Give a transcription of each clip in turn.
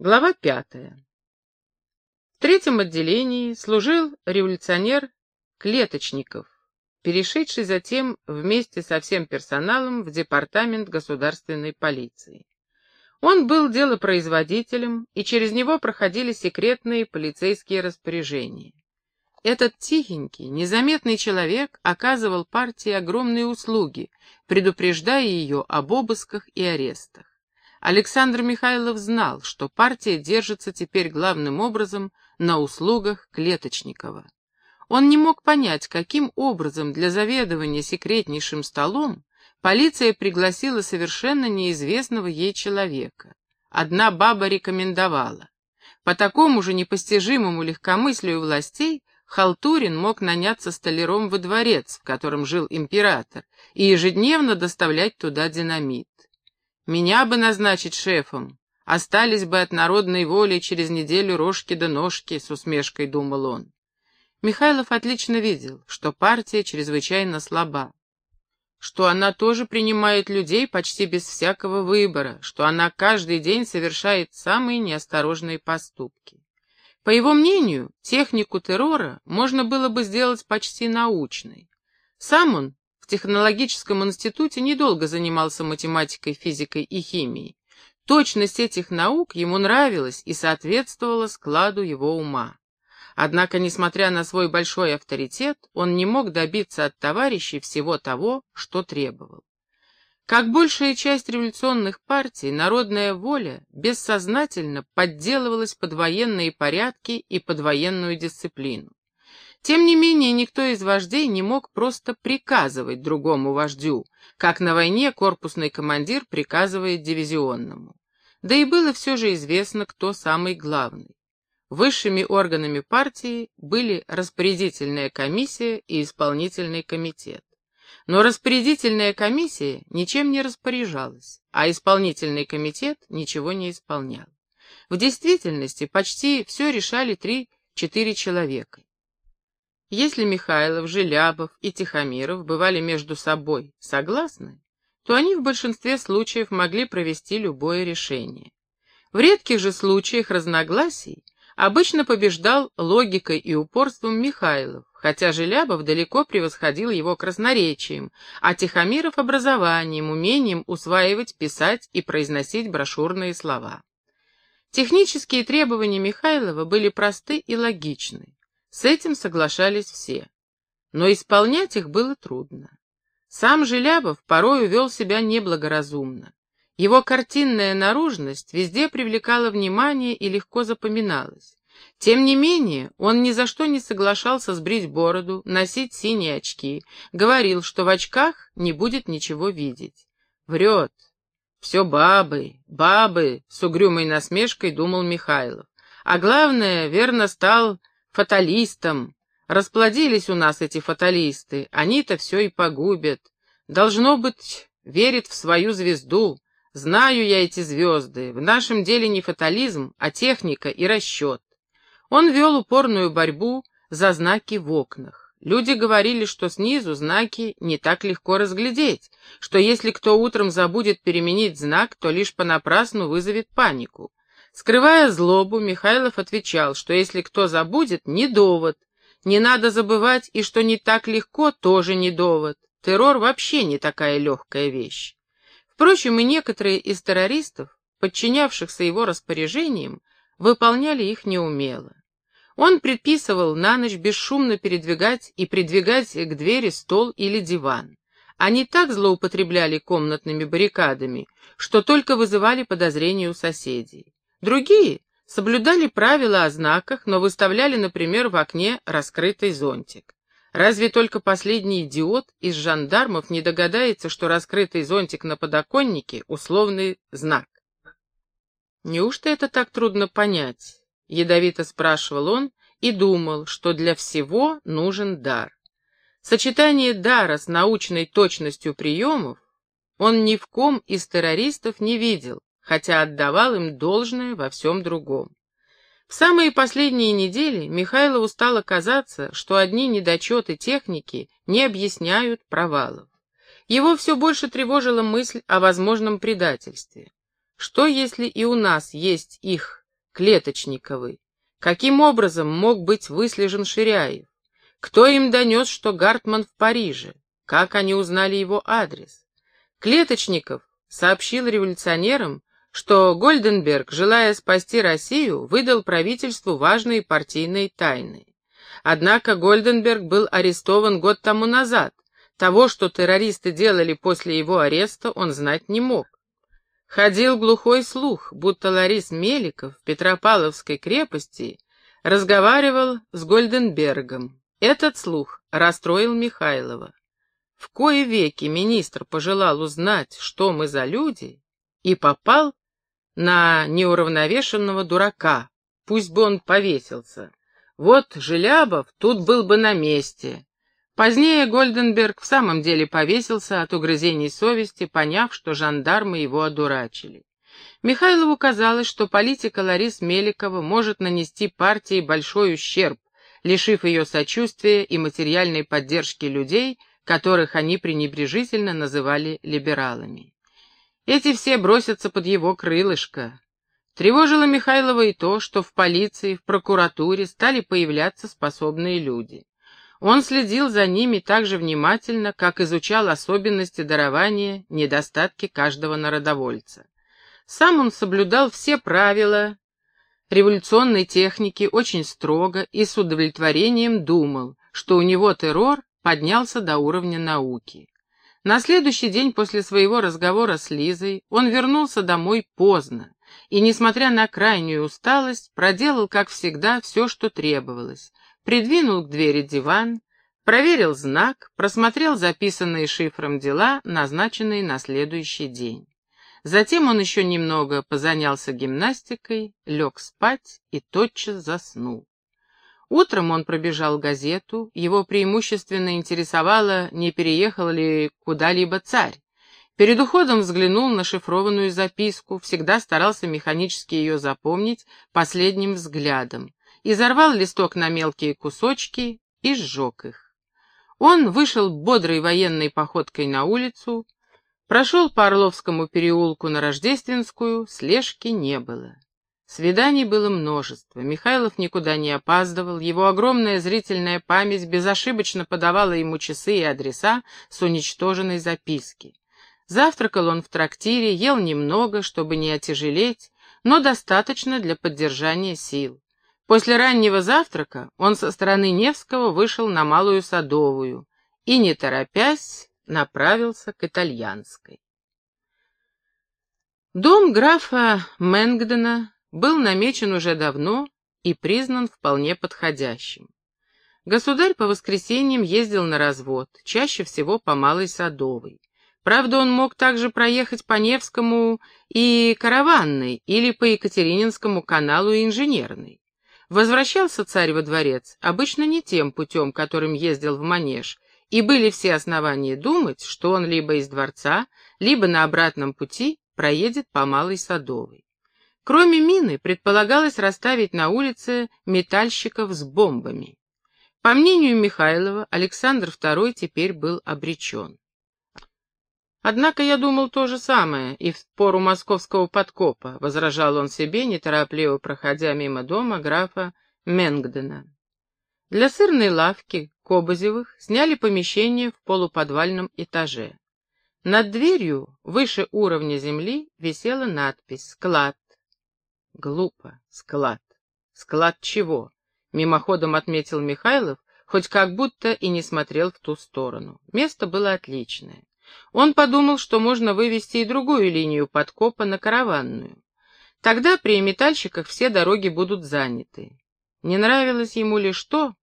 Глава пятая. В третьем отделении служил революционер Клеточников, перешедший затем вместе со всем персоналом в департамент государственной полиции. Он был делопроизводителем, и через него проходили секретные полицейские распоряжения. Этот тихенький, незаметный человек оказывал партии огромные услуги, предупреждая ее об обысках и арестах. Александр Михайлов знал, что партия держится теперь главным образом на услугах Клеточникова. Он не мог понять, каким образом для заведования секретнейшим столом полиция пригласила совершенно неизвестного ей человека. Одна баба рекомендовала. По такому же непостижимому легкомыслию властей Халтурин мог наняться столяром во дворец, в котором жил император, и ежедневно доставлять туда динамит. Меня бы назначить шефом. Остались бы от народной воли через неделю рожки да ножки, с усмешкой думал он. Михайлов отлично видел, что партия чрезвычайно слаба, что она тоже принимает людей почти без всякого выбора, что она каждый день совершает самые неосторожные поступки. По его мнению, технику террора можно было бы сделать почти научной. Сам он технологическом институте недолго занимался математикой, физикой и химией. Точность этих наук ему нравилась и соответствовала складу его ума. Однако, несмотря на свой большой авторитет, он не мог добиться от товарищей всего того, что требовал. Как большая часть революционных партий, народная воля бессознательно подделывалась под военные порядки и под военную дисциплину. Тем не менее, никто из вождей не мог просто приказывать другому вождю, как на войне корпусный командир приказывает дивизионному. Да и было все же известно, кто самый главный. Высшими органами партии были распорядительная комиссия и исполнительный комитет. Но распорядительная комиссия ничем не распоряжалась, а исполнительный комитет ничего не исполнял. В действительности почти все решали три-четыре человека. Если Михайлов, Желябов и Тихомиров бывали между собой согласны, то они в большинстве случаев могли провести любое решение. В редких же случаях разногласий обычно побеждал логикой и упорством Михайлов, хотя Желябов далеко превосходил его красноречием, а Тихомиров — образованием, умением усваивать, писать и произносить брошюрные слова. Технические требования Михайлова были просты и логичны. С этим соглашались все. Но исполнять их было трудно. Сам Желябов порою вел себя неблагоразумно. Его картинная наружность везде привлекала внимание и легко запоминалась. Тем не менее, он ни за что не соглашался сбрить бороду, носить синие очки, говорил, что в очках не будет ничего видеть. Врет. Все бабы, бабы, с угрюмой насмешкой думал Михайлов. А главное, верно стал фаталистам. Расплодились у нас эти фаталисты, они-то все и погубят. Должно быть, верит в свою звезду. Знаю я эти звезды. В нашем деле не фатализм, а техника и расчет. Он вел упорную борьбу за знаки в окнах. Люди говорили, что снизу знаки не так легко разглядеть, что если кто утром забудет переменить знак, то лишь понапрасну вызовет панику. Скрывая злобу, Михайлов отвечал, что если кто забудет, не довод. Не надо забывать, и что не так легко, тоже не довод. Террор вообще не такая легкая вещь. Впрочем, и некоторые из террористов, подчинявшихся его распоряжениям, выполняли их неумело. Он предписывал на ночь бесшумно передвигать и придвигать к двери стол или диван. Они так злоупотребляли комнатными баррикадами, что только вызывали подозрения у соседей. Другие соблюдали правила о знаках, но выставляли, например, в окне раскрытый зонтик. Разве только последний идиот из жандармов не догадается, что раскрытый зонтик на подоконнике — условный знак? «Неужто это так трудно понять?» — ядовито спрашивал он и думал, что для всего нужен дар. Сочетание дара с научной точностью приемов он ни в ком из террористов не видел, хотя отдавал им должное во всем другом. В самые последние недели Михайлову стало казаться, что одни недочеты техники не объясняют провалов. Его все больше тревожила мысль о возможном предательстве. Что, если и у нас есть их Клеточниковы. Каким образом мог быть выслежен Ширяев? Кто им донес, что Гартман в Париже? Как они узнали его адрес? Клеточников сообщил революционерам, что Гольденберг, желая спасти Россию, выдал правительству важные партийные тайны. Однако Гольденберг был арестован год тому назад. Того, что террористы делали после его ареста, он знать не мог. Ходил глухой слух, будто Ларис Меликов в Петропавловской крепости разговаривал с Гольденбергом. Этот слух расстроил Михайлова. В кое веки министр пожелал узнать, что мы за люди, и попал на неуравновешенного дурака, пусть бы он повесился. Вот Желябов тут был бы на месте. Позднее Гольденберг в самом деле повесился от угрызений совести, поняв, что жандармы его одурачили. Михайлову казалось, что политика Ларис Меликова может нанести партии большой ущерб, лишив ее сочувствия и материальной поддержки людей, которых они пренебрежительно называли либералами. Эти все бросятся под его крылышко. Тревожило Михайлова и то, что в полиции, в прокуратуре стали появляться способные люди. Он следил за ними так же внимательно, как изучал особенности дарования, недостатки каждого народовольца. Сам он соблюдал все правила революционной техники очень строго и с удовлетворением думал, что у него террор поднялся до уровня науки. На следующий день после своего разговора с Лизой он вернулся домой поздно и, несмотря на крайнюю усталость, проделал, как всегда, все, что требовалось. Придвинул к двери диван, проверил знак, просмотрел записанные шифром дела, назначенные на следующий день. Затем он еще немного позанялся гимнастикой, лег спать и тотчас заснул. Утром он пробежал газету, его преимущественно интересовало, не переехал ли куда-либо царь. Перед уходом взглянул на шифрованную записку, всегда старался механически ее запомнить последним взглядом, изорвал листок на мелкие кусочки и сжег их. Он вышел бодрой военной походкой на улицу, прошел по Орловскому переулку на Рождественскую, слежки не было. Свиданий было множество, Михайлов никуда не опаздывал, его огромная зрительная память безошибочно подавала ему часы и адреса с уничтоженной записки. Завтракал он в трактире, ел немного, чтобы не отяжелеть, но достаточно для поддержания сил. После раннего завтрака он со стороны Невского вышел на Малую Садовую и, не торопясь, направился к Итальянской. Дом графа Мэнгдена был намечен уже давно и признан вполне подходящим. Государь по воскресеньям ездил на развод, чаще всего по Малой Садовой. Правда, он мог также проехать по Невскому и Караванной или по Екатерининскому каналу и Инженерной. Возвращался царь во дворец обычно не тем путем, которым ездил в Манеж, и были все основания думать, что он либо из дворца, либо на обратном пути проедет по Малой Садовой. Кроме мины, предполагалось расставить на улице метальщиков с бомбами. По мнению Михайлова, Александр II теперь был обречен. «Однако я думал то же самое и в пору московского подкопа», — возражал он себе, неторопливо проходя мимо дома графа Менгдена. Для сырной лавки Кобозевых сняли помещение в полуподвальном этаже. Над дверью, выше уровня земли, висела надпись «Склад». Глупо. Склад. Склад чего? Мимоходом отметил Михайлов, хоть как будто и не смотрел в ту сторону. Место было отличное. Он подумал, что можно вывести и другую линию подкопа на караванную. Тогда при метальщиках все дороги будут заняты. Не нравилось ему лишь то,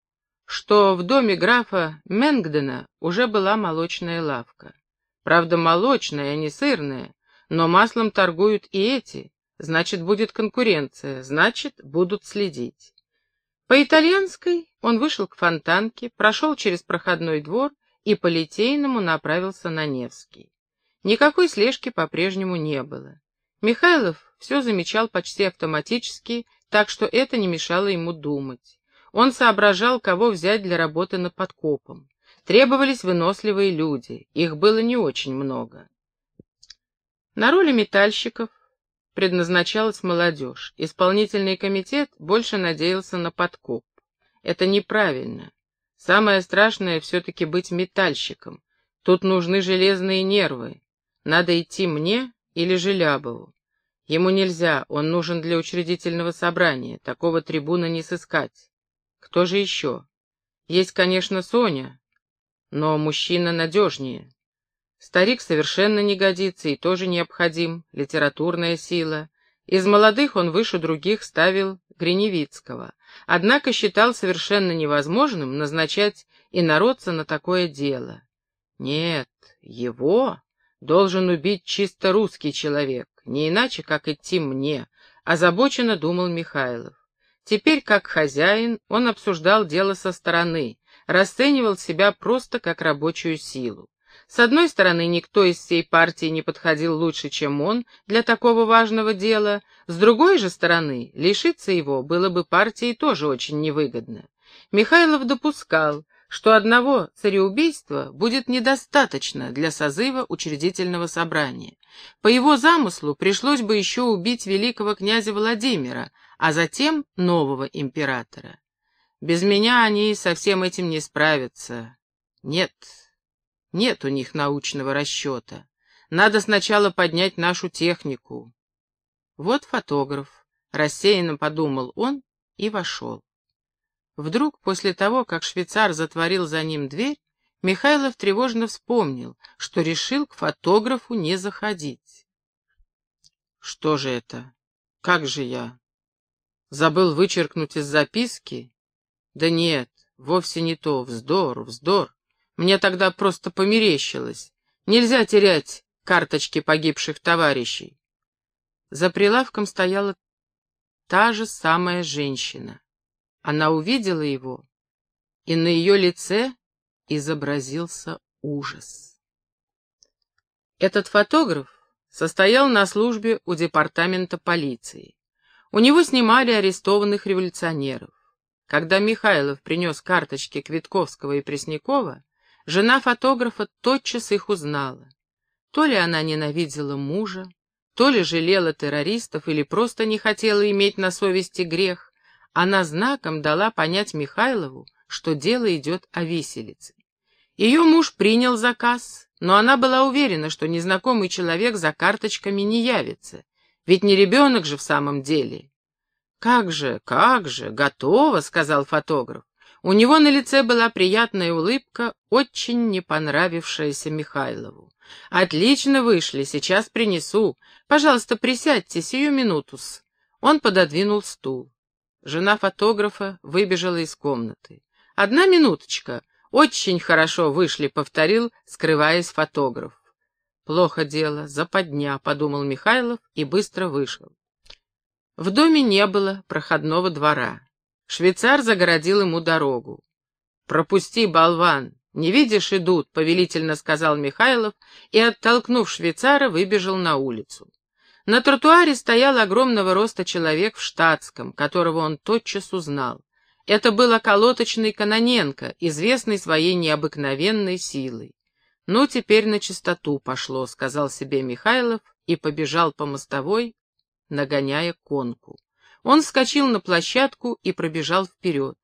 что в доме графа Менгдена уже была молочная лавка. Правда, молочная, а не сырная, но маслом торгуют и эти, Значит, будет конкуренция, значит, будут следить. По итальянской он вышел к фонтанке, прошел через проходной двор и по Литейному направился на Невский. Никакой слежки по-прежнему не было. Михайлов все замечал почти автоматически, так что это не мешало ему думать. Он соображал, кого взять для работы над подкопом. Требовались выносливые люди, их было не очень много. На роли метальщиков предназначалась молодежь. Исполнительный комитет больше надеялся на подкоп. Это неправильно. Самое страшное все-таки быть метальщиком. Тут нужны железные нервы. Надо идти мне или Желябову. Ему нельзя, он нужен для учредительного собрания. Такого трибуна не сыскать. Кто же еще? Есть, конечно, Соня, но мужчина надежнее. Старик совершенно не годится и тоже необходим, литературная сила. Из молодых он выше других ставил Гриневицкого, однако считал совершенно невозможным назначать инородца на такое дело. Нет, его должен убить чисто русский человек, не иначе, как идти мне, озабоченно думал Михайлов. Теперь, как хозяин, он обсуждал дело со стороны, расценивал себя просто как рабочую силу. С одной стороны, никто из всей партии не подходил лучше, чем он, для такого важного дела, с другой же стороны, лишиться его было бы партии тоже очень невыгодно. Михайлов допускал, что одного цареубийства будет недостаточно для созыва учредительного собрания. По его замыслу пришлось бы еще убить великого князя Владимира, а затем нового императора. Без меня они со всем этим не справятся. Нет, нет у них научного расчета. Надо сначала поднять нашу технику. Вот фотограф, рассеянно подумал он и вошел. Вдруг, после того, как швейцар затворил за ним дверь, Михайлов тревожно вспомнил, что решил к фотографу не заходить. Что же это? Как же я? Забыл вычеркнуть из записки? Да нет, вовсе не то, вздор, вздор. Мне тогда просто померещилось. Нельзя терять карточки погибших товарищей. За прилавком стояла та же самая женщина. Она увидела его, и на ее лице изобразился ужас. Этот фотограф состоял на службе у департамента полиции. У него снимали арестованных революционеров. Когда Михайлов принес карточки Квитковского и Преснякова, жена фотографа тотчас их узнала. То ли она ненавидела мужа, то ли жалела террористов или просто не хотела иметь на совести грех, она знаком дала понять Михайлову, что дело идет о виселице. Ее муж принял заказ, но она была уверена, что незнакомый человек за карточками не явится, ведь не ребенок же в самом деле. «Как же, как же, готово», — сказал фотограф. У него на лице была приятная улыбка, очень не понравившаяся Михайлову. «Отлично вышли, сейчас принесу. Пожалуйста, присядьте сию минутус». Он пододвинул стул. Жена фотографа выбежала из комнаты. «Одна минуточка. Очень хорошо вышли», — повторил, скрываясь фотограф. «Плохо дело, западня», — подумал Михайлов и быстро вышел. В доме не было проходного двора. Швейцар загородил ему дорогу. «Пропусти, болван! Не видишь, идут», — повелительно сказал Михайлов и, оттолкнув швейцара, выбежал на улицу. На тротуаре стоял огромного роста человек в штатском, которого он тотчас узнал. Это был околоточный Каноненко, известный своей необыкновенной силой. «Ну, теперь на чистоту пошло», — сказал себе Михайлов и побежал по мостовой, нагоняя конку. Он вскочил на площадку и пробежал вперед.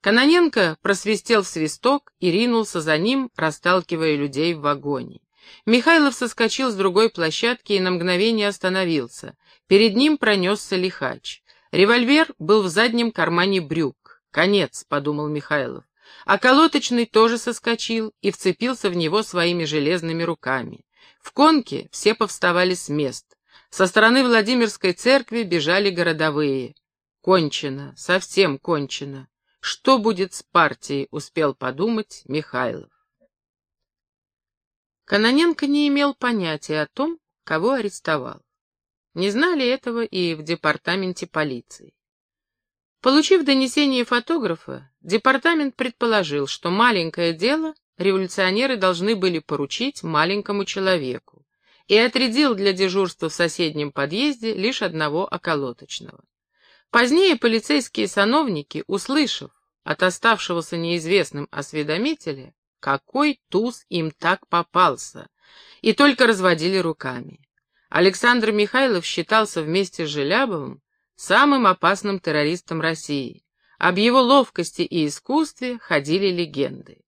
Каноненко просвистел свисток и ринулся за ним, расталкивая людей в вагоне. Михайлов соскочил с другой площадки и на мгновение остановился. Перед ним пронесся лихач. Револьвер был в заднем кармане брюк. «Конец», — подумал Михайлов. А колоточный тоже соскочил и вцепился в него своими железными руками. В конке все повставали с мест. Со стороны Владимирской церкви бежали городовые. Кончено, совсем кончено. Что будет с партией, успел подумать Михайлов. Каноненко не имел понятия о том, кого арестовал. Не знали этого и в департаменте полиции. Получив донесение фотографа, департамент предположил, что маленькое дело революционеры должны были поручить маленькому человеку, и отрядил для дежурства в соседнем подъезде лишь одного околоточного. Позднее полицейские сановники, услышав от оставшегося неизвестным осведомителя, какой туз им так попался, и только разводили руками. Александр Михайлов считался вместе с Желябовым самым опасным террористом России. Об его ловкости и искусстве ходили легенды.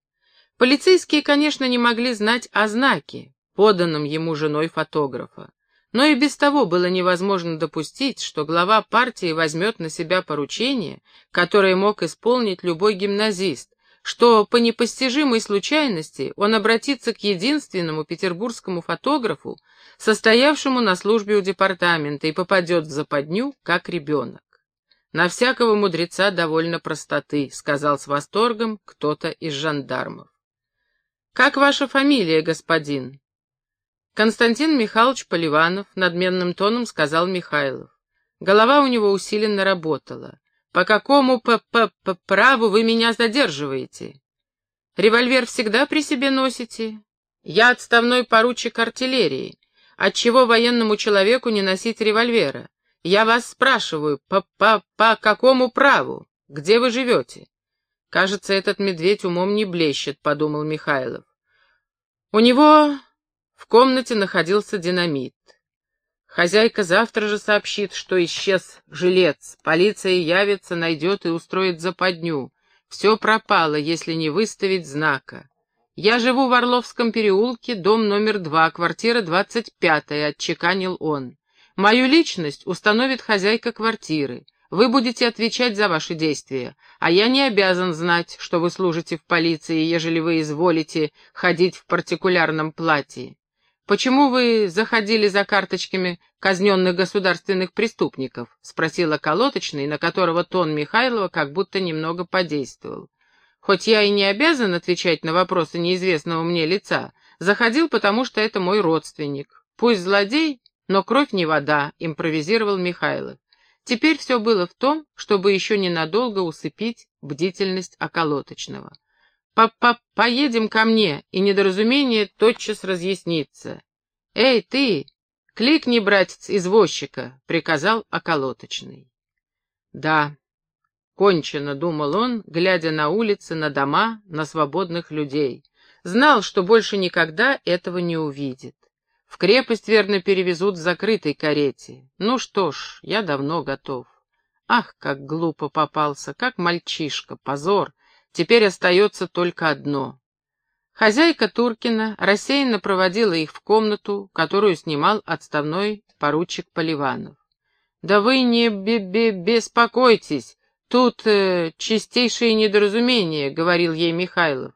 Полицейские, конечно, не могли знать о знаке, поданном ему женой фотографа. Но и без того было невозможно допустить, что глава партии возьмет на себя поручение, которое мог исполнить любой гимназист, что по непостижимой случайности он обратится к единственному петербургскому фотографу, состоявшему на службе у департамента, и попадет в западню, как ребенок. «На всякого мудреца довольно простоты», — сказал с восторгом кто-то из жандармов. «Как ваша фамилия, господин?» Константин Михайлович Поливанов надменным тоном сказал Михайлов. Голова у него усиленно работала. «По какому п -п -п праву вы меня задерживаете? Револьвер всегда при себе носите? Я отставной поручик артиллерии. Отчего военному человеку не носить револьвера? Я вас спрашиваю, по, по, по какому праву? Где вы живете?» «Кажется, этот медведь умом не блещет», — подумал Михайлов. «У него в комнате находился динамит. Хозяйка завтра же сообщит, что исчез жилец. Полиция явится, найдет и устроит западню. Все пропало, если не выставить знака. Я живу в Орловском переулке, дом номер два, квартира двадцать пятая, отчеканил он. Мою личность установит хозяйка квартиры. Вы будете отвечать за ваши действия, а я не обязан знать, что вы служите в полиции, ежели вы изволите ходить в партикулярном платье. «Почему вы заходили за карточками казненных государственных преступников?» — спросила колоточный, на которого тон Михайлова как будто немного подействовал. «Хоть я и не обязан отвечать на вопросы неизвестного мне лица, заходил, потому что это мой родственник. Пусть злодей, но кровь не вода», — импровизировал Михайлов. Теперь все было в том, чтобы еще ненадолго усыпить бдительность околоточного. По-по «Поедем ко мне, и недоразумение тотчас разъяснится». «Эй, ты! Кликни, братец, извозчика!» — приказал околоточный. «Да, кончено», — думал он, глядя на улицы, на дома, на свободных людей. Знал, что больше никогда этого не увидит. В крепость, верно, перевезут в закрытой карете. Ну что ж, я давно готов. Ах, как глупо попался, как мальчишка, позор. Теперь остается только одно. Хозяйка Туркина рассеянно проводила их в комнату, которую снимал отставной поручик Поливанов. «Да вы не бе -бе беспокойтесь, тут э, чистейшее недоразумение», — говорил ей Михайлов.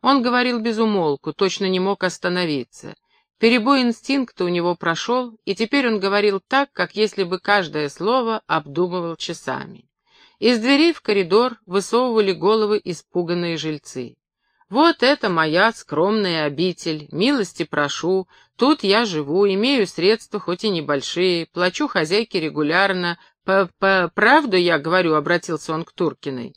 Он говорил без умолку, точно не мог остановиться. Перебой инстинкта у него прошел, и теперь он говорил так, как если бы каждое слово обдумывал часами. Из дверей в коридор высовывали головы испуганные жильцы. «Вот это моя скромная обитель, милости прошу, тут я живу, имею средства, хоть и небольшие, плачу хозяйке регулярно, по, по правду я говорю», — обратился он к Туркиной.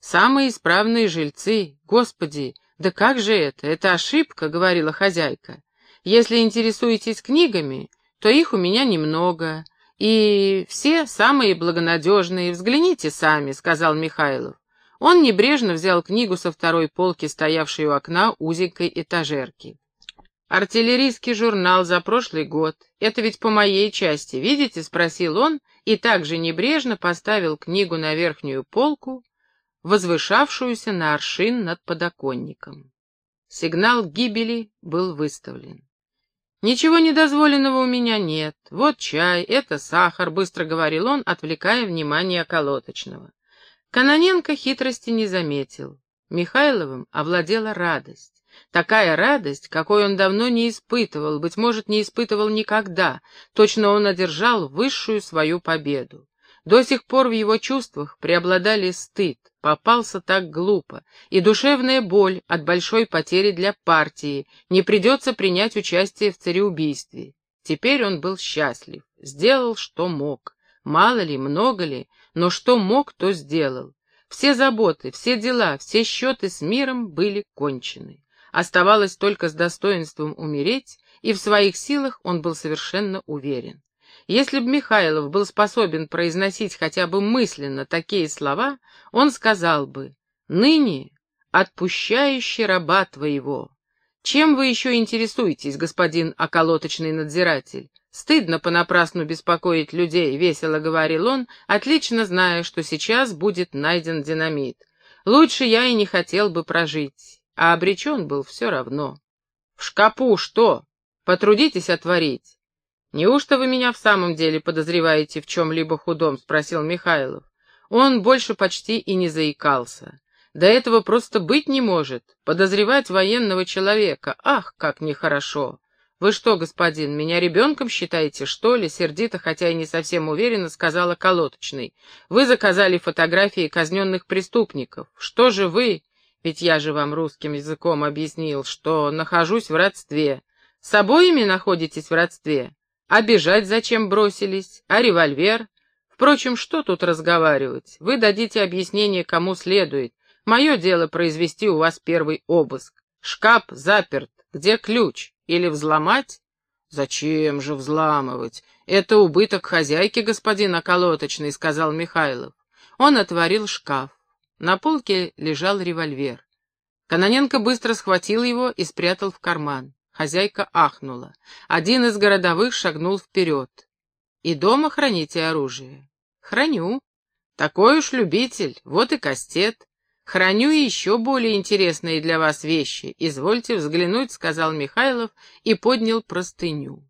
«Самые исправные жильцы, господи, да как же это, это ошибка», — говорила хозяйка. «Если интересуетесь книгами, то их у меня немного». «И все самые благонадежные, взгляните сами», — сказал Михайлов. Он небрежно взял книгу со второй полки, стоявшей у окна узенькой этажерки. «Артиллерийский журнал за прошлый год. Это ведь по моей части, видите?» — спросил он и также небрежно поставил книгу на верхнюю полку, возвышавшуюся на аршин над подоконником. Сигнал гибели был выставлен. «Ничего недозволенного у меня нет. Вот чай, это сахар», — быстро говорил он, отвлекая внимание околоточного. Каноненко хитрости не заметил. Михайловым овладела радость. Такая радость, какой он давно не испытывал, быть может, не испытывал никогда. Точно он одержал высшую свою победу. До сих пор в его чувствах преобладали стыд, попался так глупо, и душевная боль от большой потери для партии, не придется принять участие в цареубийстве. Теперь он был счастлив, сделал, что мог. Мало ли, много ли, но что мог, то сделал. Все заботы, все дела, все счеты с миром были кончены. Оставалось только с достоинством умереть, и в своих силах он был совершенно уверен. Если бы Михайлов был способен произносить хотя бы мысленно такие слова, он сказал бы «Ныне отпущающий раба твоего». «Чем вы еще интересуетесь, господин околоточный надзиратель? Стыдно понапрасну беспокоить людей, — весело говорил он, отлично зная, что сейчас будет найден динамит. Лучше я и не хотел бы прожить, а обречен был все равно. В шкапу что? Потрудитесь отворить. Неужто вы меня в самом деле подозреваете в чем-либо худом? — спросил Михайлов. Он больше почти и не заикался. До этого просто быть не может. Подозревать военного человека. Ах, как нехорошо. «Вы что, господин, меня ребенком считаете, что ли?» Сердито, хотя и не совсем уверенно, сказала колоточный. «Вы заказали фотографии казненных преступников. Что же вы...» Ведь я же вам русским языком объяснил, что нахожусь в родстве. С обоими находитесь в родстве? А бежать зачем бросились? А револьвер? Впрочем, что тут разговаривать? Вы дадите объяснение, кому следует. Мое дело произвести у вас первый обыск. Шкаф заперт. Где ключ? Или взломать? Зачем же взламывать? Это убыток хозяйки, господин околоточный, сказал Михайлов. Он отворил шкаф. На полке лежал револьвер. Каноненко быстро схватил его и спрятал в карман. Хозяйка ахнула. Один из городовых шагнул вперед. «И дома храните оружие?» «Храню. Такой уж любитель. Вот и кастет. «Храню еще более интересные для вас вещи. Извольте взглянуть», — сказал Михайлов и поднял простыню.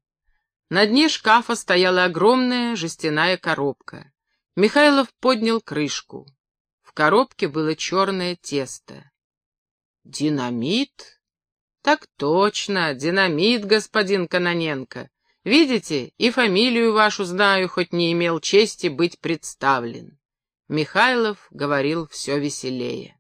На дне шкафа стояла огромная жестяная коробка. Михайлов поднял крышку. В коробке было черное тесто. «Динамит?» «Так точно, динамит, господин Каноненко. Видите, и фамилию вашу знаю, хоть не имел чести быть представлен». Михайлов говорил все веселее.